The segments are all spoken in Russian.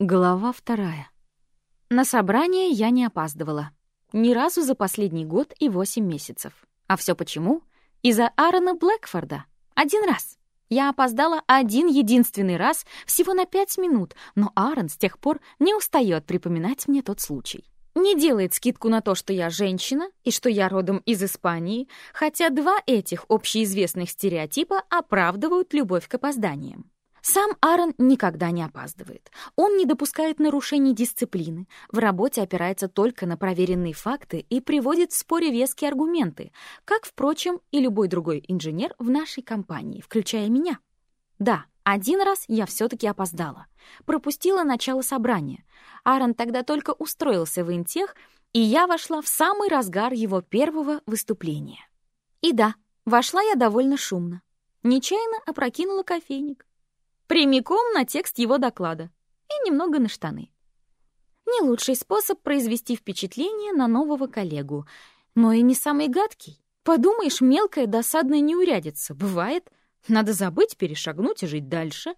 Глава вторая. На собрание я не опаздывала. Ни разу за последний год и восемь месяцев. А все почему? Из-за Аарона Блэкфорда. Один раз. Я опоздала один единственный раз, всего на пять минут, но Аарон с тех пор не устает припоминать мне тот случай. Не делает скидку на то, что я женщина и что я родом из Испании, хотя два этих общеизвестных стереотипа оправдывают любовь к опозданиям. Сам Аарон никогда не опаздывает. Он не допускает нарушений дисциплины, в работе опирается только на проверенные факты и приводит в споре веские аргументы, как, впрочем, и любой другой инженер в нашей компании, включая меня. Да, один раз я все-таки опоздала. Пропустила начало собрания. Аарон тогда только устроился в интех, и я вошла в самый разгар его первого выступления. И да, вошла я довольно шумно. Нечаянно опрокинула кофейник прямиком на текст его доклада и немного на штаны. Не лучший способ произвести впечатление на нового коллегу, но и не самый гадкий. Подумаешь, мелкая досадная неурядица. Бывает. Надо забыть, перешагнуть и жить дальше.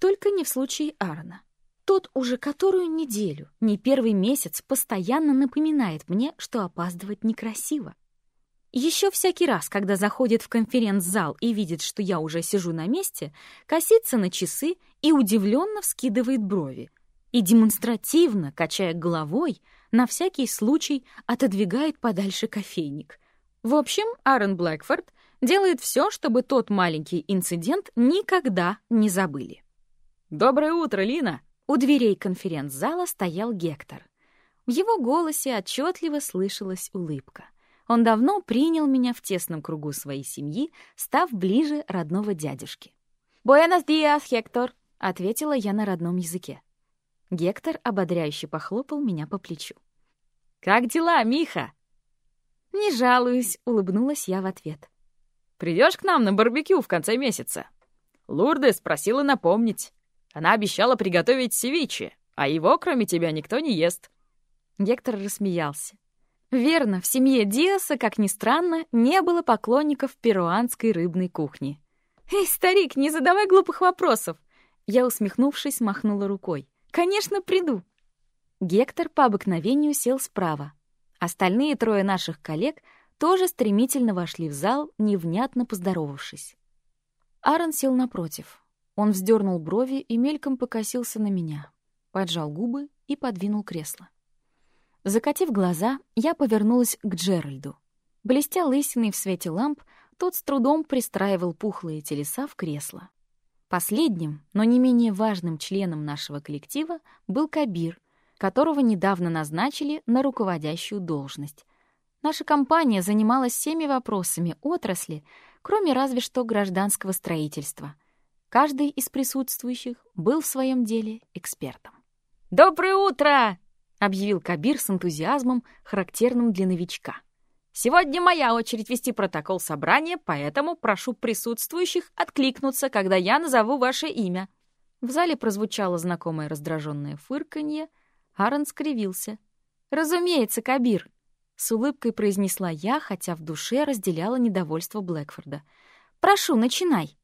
Только не в случае Арна. Тот уже которую неделю, не первый месяц, постоянно напоминает мне, что опаздывать некрасиво. Еще всякий раз, когда заходит в конференц-зал и видит, что я уже сижу на месте, косится на часы и удивленно вскидывает брови. И демонстративно, качая головой, на всякий случай отодвигает подальше кофейник. В общем, Аарон Блэкфорд делает все, чтобы тот маленький инцидент никогда не забыли. «Доброе утро, Лина!» У дверей конференц-зала стоял Гектор. В его голосе отчетливо слышалась улыбка — он давно принял меня в тесном кругу своей семьи, став ближе родного дядюшки. «Буэнос диас, Хектор!» — ответила я на родном языке. Гектор ободряюще похлопал меня по плечу. «Как дела, Миха?» «Не жалуюсь», — улыбнулась я в ответ. Придешь к нам на барбекю в конце месяца?» Лурдес просила напомнить. Она обещала приготовить севиче, а его, кроме тебя, никто не ест. Гектор рассмеялся. Верно, в семье Диаса, как ни странно, не было поклонников перуанской рыбной кухни. «Эй, старик, не задавай глупых вопросов!» Я, усмехнувшись, махнула рукой. «Конечно, приду!» Гектор по обыкновению сел справа. Остальные трое наших коллег тоже стремительно вошли в зал, невнятно поздоровавшись. Аарон сел напротив. Он вздернул брови и мельком покосился на меня, поджал губы и подвинул кресло. Закатив глаза, я повернулась к Джеральду. Блестя лысиной в свете ламп, тот с трудом пристраивал пухлые телеса в кресло. Последним, но не менее важным членом нашего коллектива был Кабир, которого недавно назначили на руководящую должность. Наша компания занималась всеми вопросами отрасли, кроме разве что гражданского строительства. Каждый из присутствующих был в своем деле экспертом. «Доброе утро!» — объявил Кабир с энтузиазмом, характерным для новичка. «Сегодня моя очередь вести протокол собрания, поэтому прошу присутствующих откликнуться, когда я назову ваше имя». В зале прозвучало знакомое раздраженное фырканье. Аарон скривился. «Разумеется, Кабир!» — с улыбкой произнесла я, хотя в душе разделяла недовольство Блэкфорда. «Прошу, начинай!»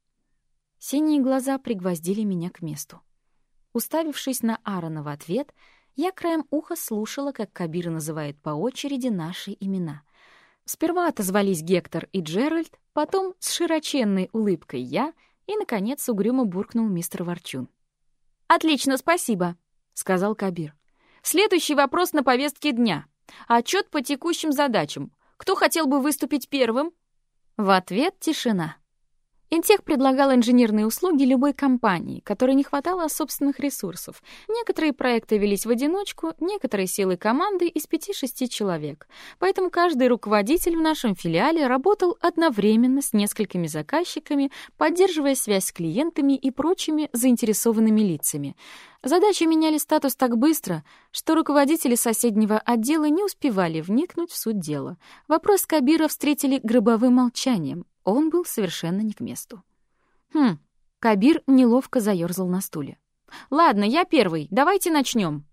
Синие глаза пригвоздили меня к месту. Уставившись на Аарона в ответ — я краем уха слушала, как Кабир называет по очереди наши имена. Сперва отозвались Гектор и Джеральд, потом с широченной улыбкой я и, наконец, угрюмо буркнул мистер Ворчун. «Отлично, спасибо», — сказал Кабир. «Следующий вопрос на повестке дня. Отчет по текущим задачам. Кто хотел бы выступить первым?» В ответ тишина. Интех предлагал инженерные услуги любой компании, которой не хватало собственных ресурсов. Некоторые проекты велись в одиночку, некоторые силы команды из 5-6 человек. Поэтому каждый руководитель в нашем филиале работал одновременно с несколькими заказчиками, поддерживая связь с клиентами и прочими заинтересованными лицами. Задачи меняли статус так быстро, что руководители соседнего отдела не успевали вникнуть в суть дела. Вопрос Кабира встретили гробовым молчанием, он был совершенно не к месту. Хм, Кабир неловко заёрзал на стуле. «Ладно, я первый, давайте начнем.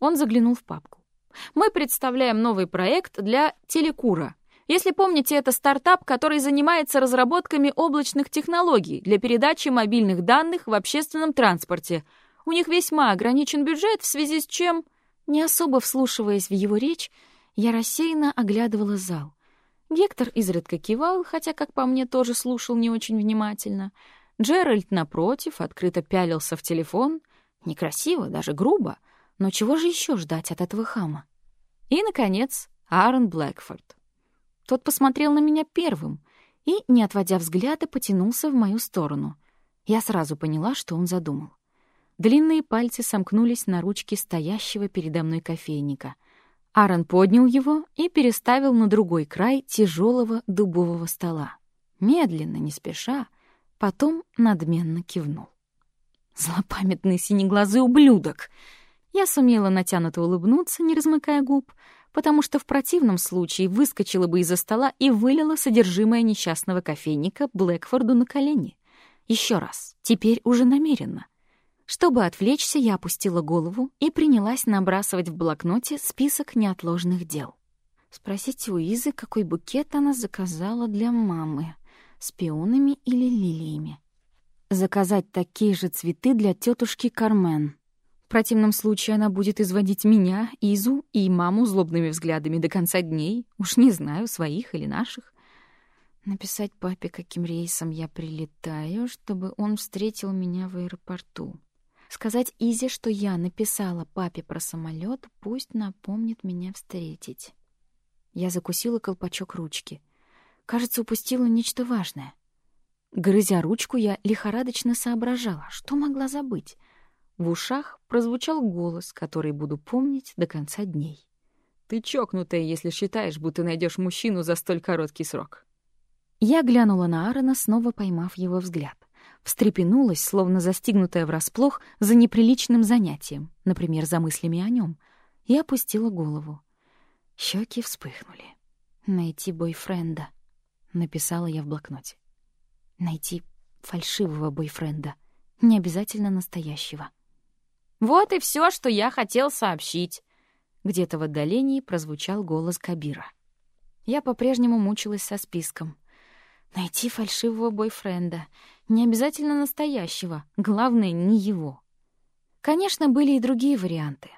Он заглянул в папку. «Мы представляем новый проект для Телекура. Если помните, это стартап, который занимается разработками облачных технологий для передачи мобильных данных в общественном транспорте. У них весьма ограничен бюджет, в связи с чем...» Не особо вслушиваясь в его речь, я рассеянно оглядывала зал. Гектор изредка кивал, хотя, как по мне, тоже слушал не очень внимательно. Джеральд, напротив, открыто пялился в телефон. Некрасиво, даже грубо. Но чего же еще ждать от этого хама? И, наконец, Аарон Блэкфорд. Тот посмотрел на меня первым и, не отводя взгляда, потянулся в мою сторону. Я сразу поняла, что он задумал. Длинные пальцы сомкнулись на ручке стоящего передо мной кофейника. Аарон поднял его и переставил на другой край тяжелого дубового стола. Медленно, не спеша, потом надменно кивнул. Злопамятный синеглазый ублюдок! Я сумела натянуто улыбнуться, не размыкая губ, потому что в противном случае выскочила бы из-за стола и вылила содержимое несчастного кофейника Блэкфорду на колени. Еще раз, теперь уже намеренно. Чтобы отвлечься, я опустила голову и принялась набрасывать в блокноте список неотложных дел. Спросите у Изы, какой букет она заказала для мамы, с пионами или лилиями. Заказать такие же цветы для тетушки Кармен. В противном случае она будет изводить меня, Изу и маму злобными взглядами до конца дней. Уж не знаю, своих или наших. Написать папе, каким рейсом я прилетаю, чтобы он встретил меня в аэропорту. Сказать Изе, что я написала папе про самолет, пусть напомнит меня встретить. Я закусила колпачок ручки. Кажется, упустила нечто важное. Грызя ручку, я лихорадочно соображала, что могла забыть. В ушах прозвучал голос, который буду помнить до конца дней. «Ты чокнутая, если считаешь, будто найдешь мужчину за столь короткий срок». Я глянула на Аарона, снова поймав его взгляд. Встрепенулась, словно застигнутая врасплох за неприличным занятием, например, за мыслями о нем, и опустила голову. Щеки вспыхнули. «Найти бойфренда», — написала я в блокноте. «Найти фальшивого бойфренда, не обязательно настоящего». «Вот и все, что я хотел сообщить». Где-то в отдалении прозвучал голос Кабира. Я по-прежнему мучилась со списком. Найти фальшивого бойфренда. Не обязательно настоящего. Главное, не его. Конечно, были и другие варианты.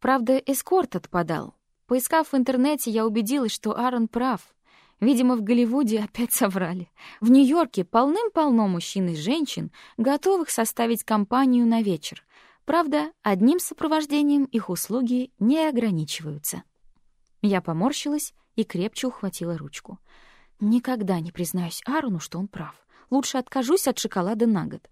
Правда, эскорт отпадал. Поискав в интернете, я убедилась, что Аарон прав. Видимо, в Голливуде опять соврали. В Нью-Йорке полным-полно мужчин и женщин, готовых составить компанию на вечер, Правда, одним сопровождением их услуги не ограничиваются. Я поморщилась и крепче ухватила ручку. Никогда не признаюсь Аарону, что он прав. Лучше откажусь от шоколада на год.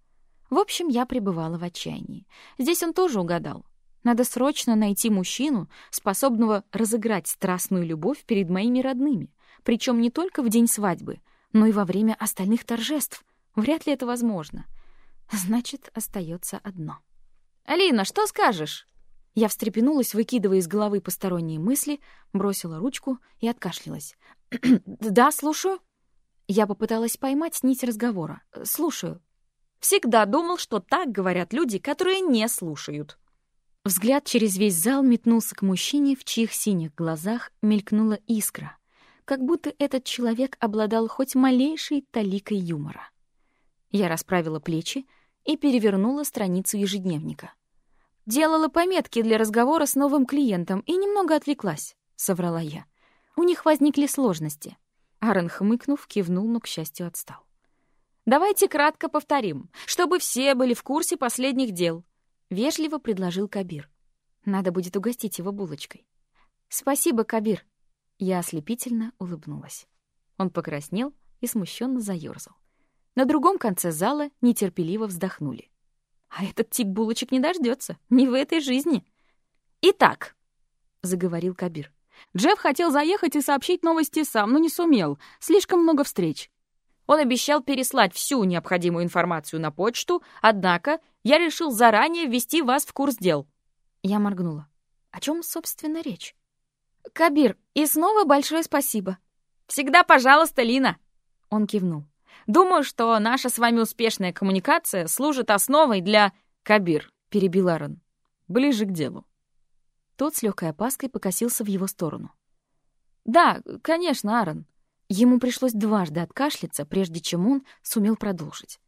В общем, я пребывала в отчаянии. Здесь он тоже угадал. Надо срочно найти мужчину, способного разыграть страстную любовь перед моими родными, причем не только в день свадьбы, но и во время остальных торжеств. Вряд ли это возможно. Значит, остается одно — «Алина, что скажешь?» Я встрепенулась, выкидывая из головы посторонние мысли, бросила ручку и откашлялась. «Да, слушаю». Я попыталась поймать нить разговора. «Слушаю». «Всегда думал, что так говорят люди, которые не слушают». Взгляд через весь зал метнулся к мужчине, в чьих синих глазах мелькнула искра, как будто этот человек обладал хоть малейшей таликой юмора. Я расправила плечи и перевернула страницу ежедневника. Делала пометки для разговора с новым клиентом и немного отвлеклась, соврала я. У них возникли сложности. Аарон, хмыкнув, кивнул, но, к счастью, отстал. «Давайте кратко повторим, чтобы все были в курсе последних дел», — вежливо предложил Кабир. «Надо будет угостить его булочкой». «Спасибо, Кабир». Я ослепительно улыбнулась. Он покраснел и смущенно заёрзал. На другом конце зала нетерпеливо вздохнули. А этот тип булочек не дождется, не в этой жизни. «Итак», — заговорил Кабир, Джефф хотел заехать и сообщить новости сам, но не сумел. Слишком много встреч. Он обещал переслать всю необходимую информацию на почту, однако я решил заранее ввести вас в курс дел. Я моргнула. О чем, собственно, речь? Кабир, и снова большое спасибо. Всегда пожалуйста, Лина. Он кивнул. Думаю, что наша с вами успешная коммуникация служит основой для...» «Кабир», — перебил Аарон. «Ближе к делу». Тот с легкой опаской покосился в его сторону. «Да, конечно, Аарон». Ему пришлось дважды откашляться, прежде чем он сумел продолжить.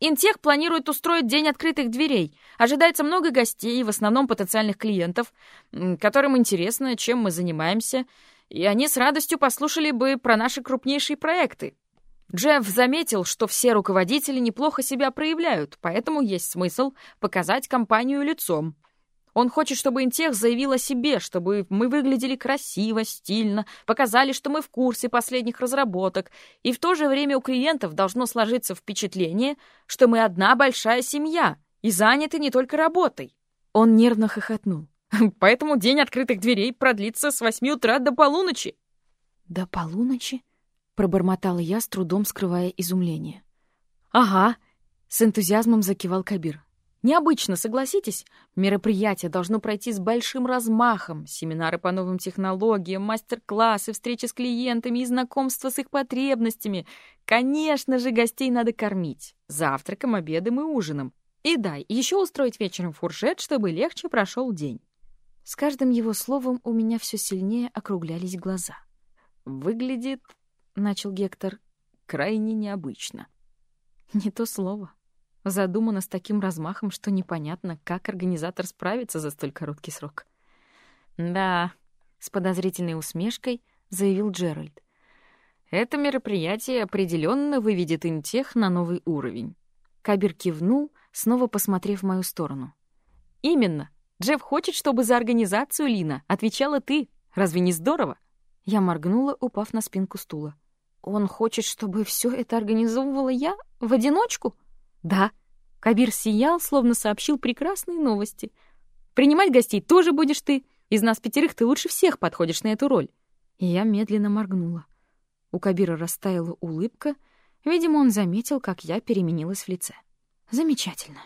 Интех планирует устроить день открытых дверей. Ожидается много гостей, в основном потенциальных клиентов, которым интересно, чем мы занимаемся, и они с радостью послушали бы про наши крупнейшие проекты. Джефф заметил, что все руководители неплохо себя проявляют, поэтому есть смысл показать компанию лицом. Он хочет, чтобы Интех заявил о себе, чтобы мы выглядели красиво, стильно, показали, что мы в курсе последних разработок, и в то же время у клиентов должно сложиться впечатление, что мы одна большая семья и заняты не только работой. Он нервно хохотнул. Поэтому день открытых дверей продлится с восьми утра до полуночи. До полуночи? Пробормотала я, с трудом скрывая изумление. Ага, с энтузиазмом закивал Кабир. Необычно, согласитесь? Мероприятие должно пройти с большим размахом. Семинары по новым технологиям, мастер-классы, встречи с клиентами и знакомство с их потребностями. Конечно же, гостей надо кормить. Завтраком, обедом и ужином. И да, еще устроить вечером фуршет, чтобы легче прошел день. С каждым его словом у меня все сильнее округлялись глаза. «Выглядит, — начал Гектор, — крайне необычно». Не то слово задумано с таким размахом, что непонятно, как организатор справится за столь короткий срок. «Да», — с подозрительной усмешкой заявил Джеральд. «Это мероприятие определенно выведет Интех на новый уровень». Кабир кивнул, снова посмотрев в мою сторону. «Именно. Джефф хочет, чтобы за организацию, Лина, отвечала ты. Разве не здорово?» Я моргнула, упав на спинку стула. «Он хочет, чтобы все это организовывала я? В одиночку?» Да, Кабир сиял, словно сообщил прекрасные новости. Принимать гостей тоже будешь ты. Из нас пятерых ты лучше всех подходишь на эту роль. И я медленно моргнула. У Кабира растаяла улыбка. Видимо, он заметил, как я переменилась в лице. Замечательно.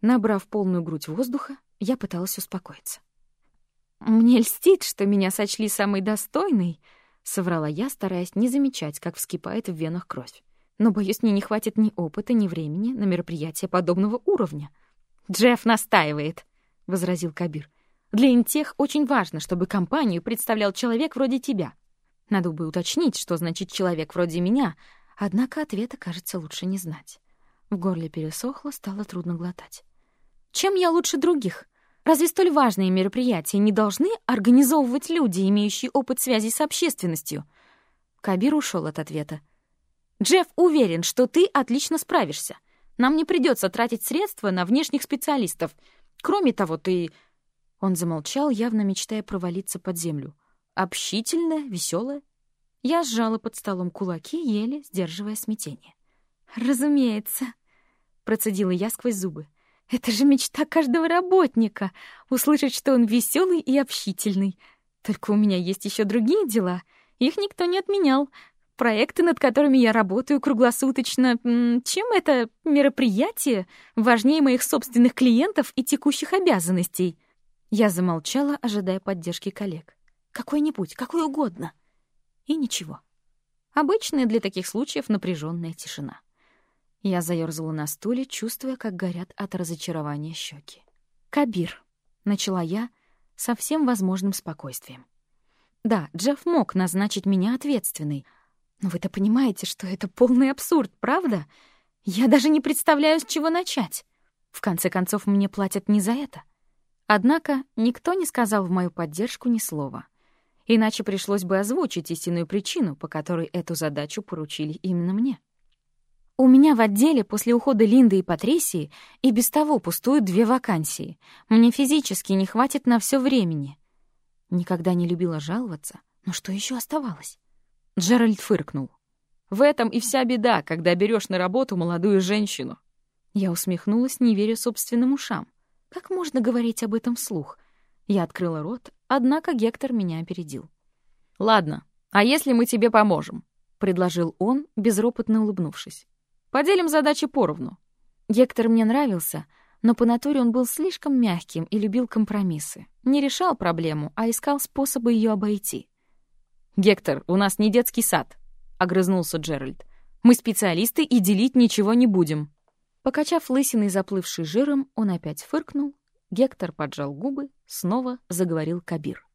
Набрав полную грудь воздуха, я пыталась успокоиться. «Мне льстит, что меня сочли самой достойной», — соврала я, стараясь не замечать, как вскипает в венах кровь но, боюсь, мне не хватит ни опыта, ни времени на мероприятие подобного уровня. «Джефф настаивает», — возразил Кабир. «Для Интех очень важно, чтобы компанию представлял человек вроде тебя. Надо бы уточнить, что значит «человек вроде меня», однако ответа, кажется, лучше не знать. В горле пересохло, стало трудно глотать. «Чем я лучше других? Разве столь важные мероприятия не должны организовывать люди, имеющие опыт связи с общественностью?» Кабир ушел от ответа. Джефф уверен, что ты отлично справишься. Нам не придется тратить средства на внешних специалистов. Кроме того, ты...» Он замолчал, явно мечтая провалиться под землю. Общительная, веселая. Я сжала под столом кулаки, еле сдерживая смятение. «Разумеется», — процедила я сквозь зубы. «Это же мечта каждого работника — услышать, что он веселый и общительный. Только у меня есть еще другие дела. Их никто не отменял, проекты, над которыми я работаю круглосуточно. Чем это мероприятие важнее моих собственных клиентов и текущих обязанностей? Я замолчала, ожидая поддержки коллег. Какой-нибудь, какой угодно. И ничего. Обычная для таких случаев напряженная тишина. Я заёрзала на стуле, чувствуя, как горят от разочарования щеки. «Кабир», — начала я со всем возможным спокойствием. Да, Джефф мог назначить меня ответственной — но вы-то понимаете, что это полный абсурд, правда? Я даже не представляю, с чего начать. В конце концов, мне платят не за это. Однако никто не сказал в мою поддержку ни слова. Иначе пришлось бы озвучить истинную причину, по которой эту задачу поручили именно мне. У меня в отделе после ухода Линды и Патрисии и без того пустуют две вакансии. Мне физически не хватит на все времени. Никогда не любила жаловаться, но что еще оставалось? Джеральд фыркнул. «В этом и вся беда, когда берешь на работу молодую женщину». Я усмехнулась, не веря собственным ушам. Как можно говорить об этом вслух? Я открыла рот, однако Гектор меня опередил. «Ладно, а если мы тебе поможем?» — предложил он, безропотно улыбнувшись. «Поделим задачи поровну». Гектор мне нравился, но по натуре он был слишком мягким и любил компромиссы. Не решал проблему, а искал способы ее обойти. «Гектор, у нас не детский сад», — огрызнулся Джеральд. «Мы специалисты и делить ничего не будем». Покачав лысиной, заплывший жиром, он опять фыркнул. Гектор поджал губы, снова заговорил Кабир.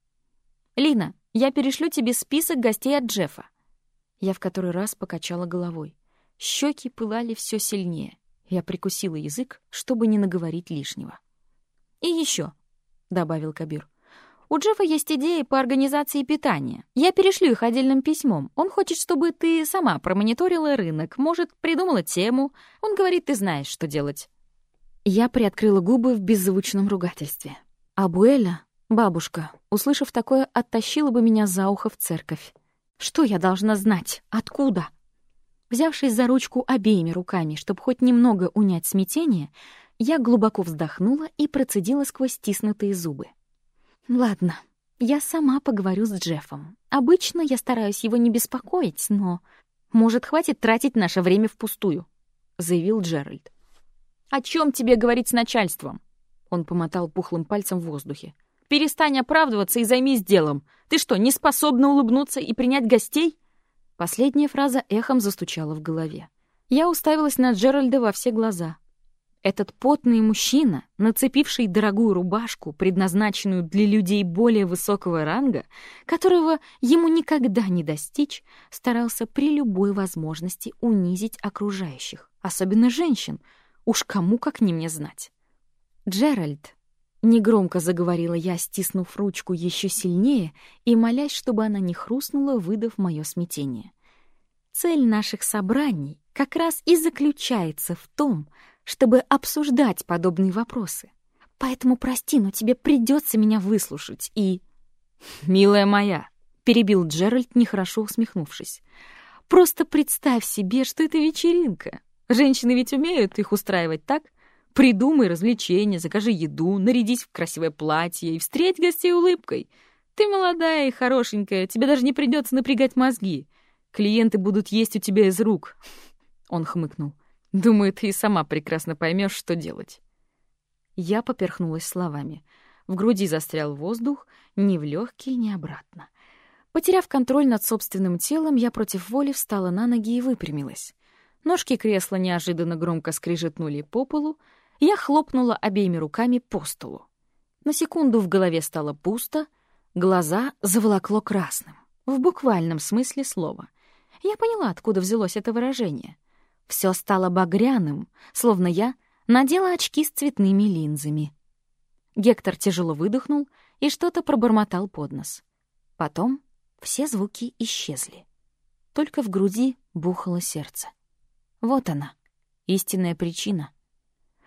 «Лина, я перешлю тебе список гостей от Джеффа». Я в который раз покачала головой. Щеки пылали все сильнее. Я прикусила язык, чтобы не наговорить лишнего. «И еще», — добавил Кабир, — «у Джеффа есть идеи по организации питания. Я перешлю их отдельным письмом. Он хочет, чтобы ты сама промониторила рынок, может, придумала тему. Он говорит, ты знаешь, что делать». Я приоткрыла губы в беззвучном ругательстве. Абуэля, бабушка, услышав такое, оттащила бы меня за ухо в церковь. Что я должна знать? Откуда? Взявшись за ручку обеими руками, чтобы хоть немного унять смятение, я глубоко вздохнула и процедила сквозь стиснутые зубы. «Ладно, я сама поговорю с Джеффом. Обычно я стараюсь его не беспокоить, но... Может, хватит тратить наше время впустую?» — заявил Джеральд. «О чем тебе говорить с начальством?» Он помотал пухлым пальцем в воздухе. «Перестань оправдываться и займись делом. Ты что, не способна улыбнуться и принять гостей?» Последняя фраза эхом застучала в голове. Я уставилась на Джеральда во все глаза. Этот потный мужчина, нацепивший дорогую рубашку, предназначенную для людей более высокого ранга, которого ему никогда не достичь, старался при любой возможности унизить окружающих, особенно женщин. Уж кому как не мне знать. «Джеральд», — негромко заговорила я, стиснув ручку еще сильнее и молясь, чтобы она не хрустнула, выдав мое смятение. «Цель наших собраний как раз и заключается в том, чтобы обсуждать подобные вопросы. Поэтому прости, но тебе придется меня выслушать и...» «Милая моя», — перебил Джеральд, нехорошо усмехнувшись, «просто представь себе, что это вечеринка. Женщины ведь умеют их устраивать так, Придумай развлечения, закажи еду, нарядись в красивое платье и встреть гостей улыбкой. Ты молодая и хорошенькая, тебе даже не придется напрягать мозги. Клиенты будут есть у тебя из рук. Он хмыкнул. Думаю, ты и сама прекрасно поймешь, что делать. Я поперхнулась словами. В груди застрял воздух, ни в легкие, ни обратно. Потеряв контроль над собственным телом, я против воли встала на ноги и выпрямилась. Ножки кресла неожиданно громко скрижетнули по полу, я хлопнула обеими руками по столу. На секунду в голове стало пусто, глаза заволокло красным, в буквальном смысле слова. Я поняла, откуда взялось это выражение. Все стало багряным, словно я надела очки с цветными линзами. Гектор тяжело выдохнул и что-то пробормотал под нос. Потом все звуки исчезли. Только в груди бухало сердце. Вот она, истинная причина.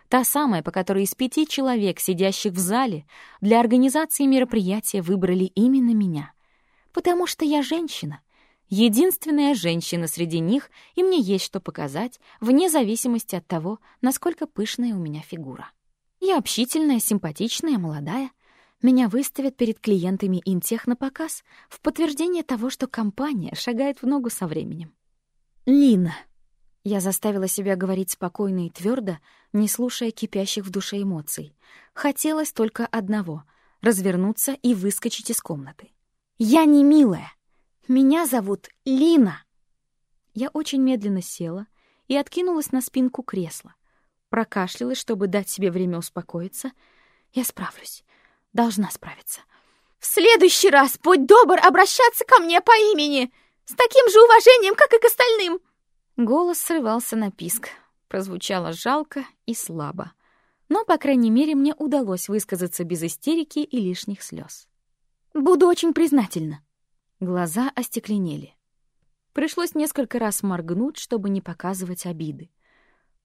Та самая, по которой из пяти человек, сидящих в зале, для организации мероприятия выбрали именно меня. Потому что я женщина. Единственная женщина среди них, и мне есть что показать, вне зависимости от того, насколько пышная у меня фигура. Я общительная, симпатичная, молодая. Меня выставят перед клиентами Интех на показ в подтверждение того, что компания шагает в ногу со временем. Лина. Я заставила себя говорить спокойно и твердо, не слушая кипящих в душе эмоций. Хотелось только одного — развернуться и выскочить из комнаты. «Я не милая! Меня зовут Лина!» Я очень медленно села и откинулась на спинку кресла. Прокашлялась, чтобы дать себе время успокоиться. Я справлюсь. Должна справиться. «В следующий раз будь добр обращаться ко мне по имени! С таким же уважением, как и к остальным!» Голос срывался на писк. Прозвучало жалко и слабо. Но, по крайней мере, мне удалось высказаться без истерики и лишних слез. «Буду очень признательна». Глаза остекленели. Пришлось несколько раз моргнуть, чтобы не показывать обиды.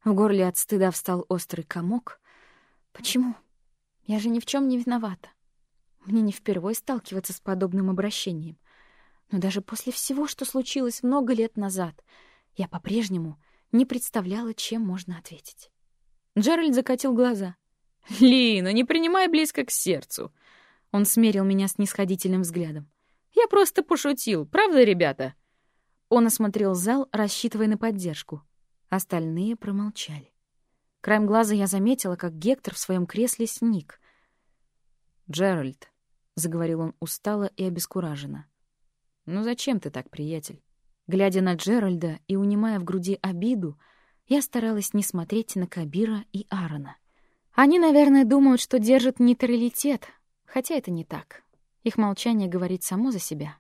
В горле от стыда встал острый комок. Почему? Я же ни в чем не виновата. Мне не впервой сталкиваться с подобным обращением. Но даже после всего, что случилось много лет назад — я по-прежнему не представляла, чем можно ответить. Джеральд закатил глаза. «Лина, не принимай близко к сердцу!» Он смерил меня с нисходительным взглядом. «Я просто пошутил, правда, ребята?» Он осмотрел зал, рассчитывая на поддержку. Остальные промолчали. Краем глаза я заметила, как Гектор в своем кресле сник. «Джеральд», — заговорил он устало и обескураженно. «Ну зачем ты так, приятель? Глядя на Джеральда и унимая в груди обиду, я старалась не смотреть на Кабира и Аарона. Они, наверное, думают, что держат нейтралитет, хотя это не так. Их молчание говорит само за себя.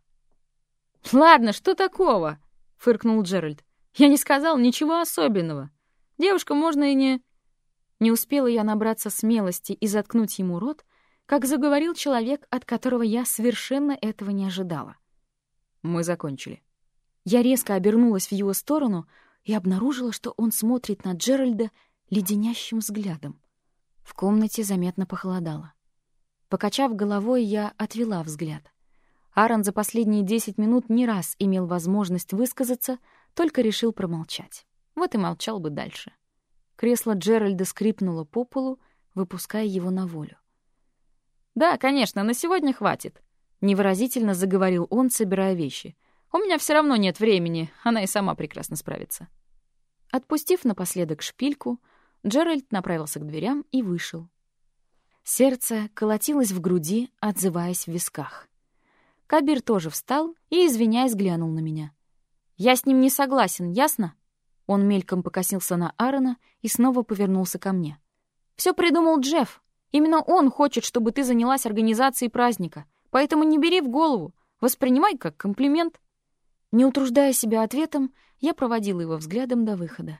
«Ладно, что такого?» — фыркнул Джеральд. «Я не сказал ничего особенного. Девушка можно и не...» Не успела я набраться смелости и заткнуть ему рот, как заговорил человек, от которого я совершенно этого не ожидала. «Мы закончили». Я резко обернулась в его сторону и обнаружила, что он смотрит на Джеральда леденящим взглядом. В комнате заметно похолодало. Покачав головой, я отвела взгляд. Аарон за последние десять минут не раз имел возможность высказаться, только решил промолчать. Вот и молчал бы дальше. Кресло Джеральда скрипнуло по полу, выпуская его на волю. «Да, конечно, на сегодня хватит», — невыразительно заговорил он, собирая вещи. «У меня все равно нет времени, она и сама прекрасно справится». Отпустив напоследок шпильку, Джеральд направился к дверям и вышел. Сердце колотилось в груди, отзываясь в висках. Кабир тоже встал и, извиняясь, глянул на меня. «Я с ним не согласен, ясно?» Он мельком покосился на Аарона и снова повернулся ко мне. «Все придумал Джефф. Именно он хочет, чтобы ты занялась организацией праздника. Поэтому не бери в голову. Воспринимай как комплимент». Не утруждая себя ответом, я проводила его взглядом до выхода.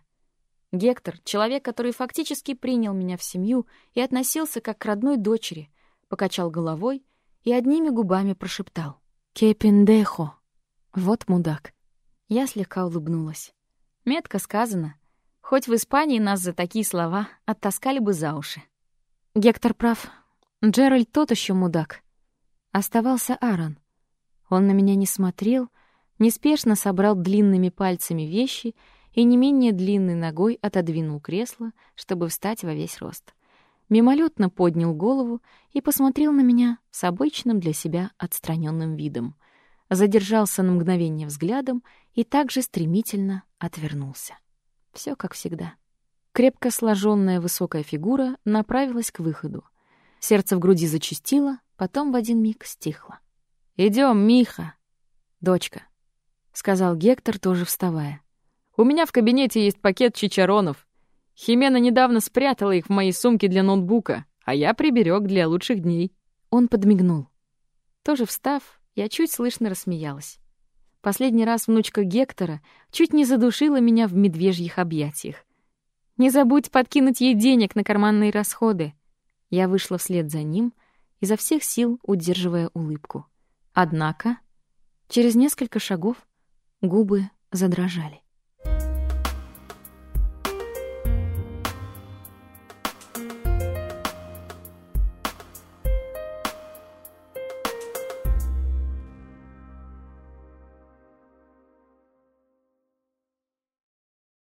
Гектор — человек, который фактически принял меня в семью и относился как к родной дочери, покачал головой и одними губами прошептал. «Кепиндехо». Вот мудак. Я слегка улыбнулась. Метко сказано. Хоть в Испании нас за такие слова оттаскали бы за уши. Гектор прав. Джеральд тот еще мудак. Оставался Аарон. Он на меня не смотрел, неспешно собрал длинными пальцами вещи и не менее длинной ногой отодвинул кресло, чтобы встать во весь рост. Мимолетно поднял голову и посмотрел на меня с обычным для себя отстраненным видом. Задержался на мгновение взглядом и также стремительно отвернулся. Все как всегда. Крепко сложенная высокая фигура направилась к выходу. Сердце в груди зачастило, потом в один миг стихло. Идем, Миха!» «Дочка», — сказал Гектор, тоже вставая. «У меня в кабинете есть пакет чичаронов. Химена недавно спрятала их в моей сумке для ноутбука, а я приберег для лучших дней». Он подмигнул. Тоже встав, я чуть слышно рассмеялась. Последний раз внучка Гектора чуть не задушила меня в медвежьих объятиях. «Не забудь подкинуть ей денег на карманные расходы». Я вышла вслед за ним, изо всех сил удерживая улыбку. Однако через несколько шагов губы задрожали.